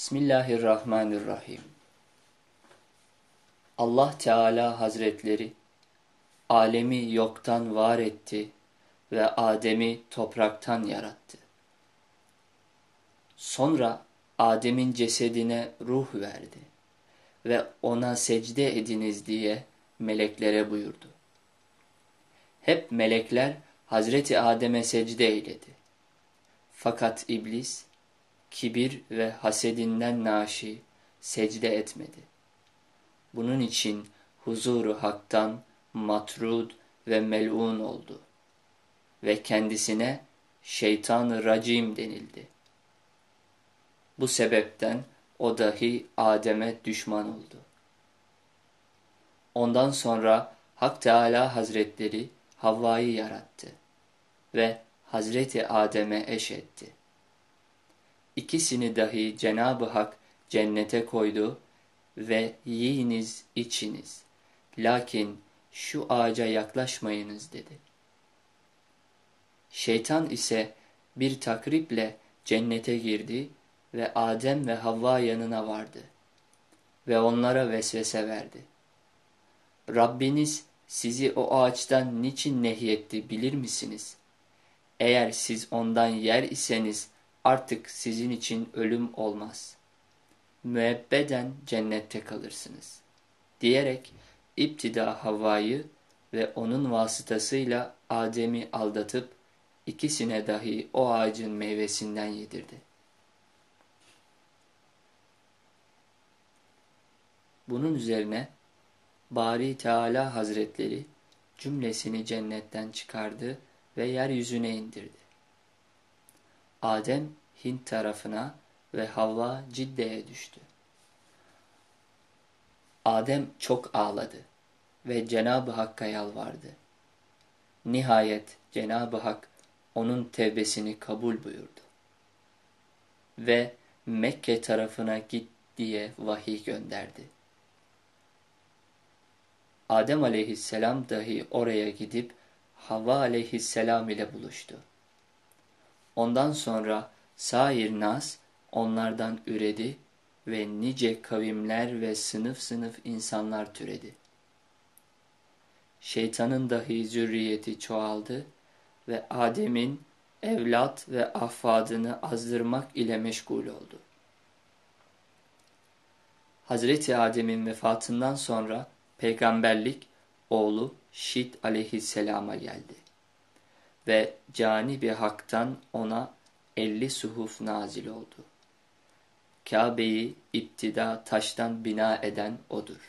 Bismillahirrahmanirrahim. Allah Teala Hazretleri alemi yoktan var etti ve Adem'i topraktan yarattı. Sonra Adem'in cesedine ruh verdi ve ona secde ediniz diye meleklere buyurdu. Hep melekler Hazreti Adem'e secde eyledi. Fakat iblis kibir ve hasedinden naşi secde etmedi. Bunun için huzuru haktan matrud ve melun oldu ve kendisine şeytan racim denildi. Bu sebepten o dahi Adem'e düşman oldu. Ondan sonra Hak Teala Hazretleri Havva'yı yarattı ve Hazreti Adem'e eş etti. İkisini dahi Cenab-ı Hak cennete koydu ve yiyiniz içiniz. Lakin şu ağaca yaklaşmayınız dedi. Şeytan ise bir takriple cennete girdi ve Adem ve Havva yanına vardı ve onlara vesvese verdi. Rabbiniz sizi o ağaçtan niçin nehyetti bilir misiniz? Eğer siz ondan yer iseniz artık sizin için ölüm olmaz. Müebbeden cennette kalırsınız. Diyerek iptida Havva'yı ve onun vasıtasıyla Adem'i aldatıp ikisine dahi o ağacın meyvesinden yedirdi. Bunun üzerine Bari Teala Hazretleri cümlesini cennetten çıkardı ve yeryüzüne indirdi. Adem Hint tarafına ve Havva Cidde'ye düştü. Adem çok ağladı ve Cenab-ı Hakk'a yalvardı. Nihayet Cenab-ı Hak onun tevbesini kabul buyurdu. Ve Mekke tarafına git diye vahiy gönderdi. Adem aleyhisselam dahi oraya gidip Havva aleyhisselam ile buluştu. Ondan sonra sair nas onlardan üredi ve nice kavimler ve sınıf sınıf insanlar türedi. Şeytanın dahi zürriyeti çoğaldı ve Adem'in evlat ve afadını azdırmak ile meşgul oldu. Hazreti Adem'in vefatından sonra peygamberlik oğlu Şit aleyhisselama geldi ve cani bir haktan ona elli suhuf nazil oldu. Kabe'yi iptida taştan bina eden odur.